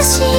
私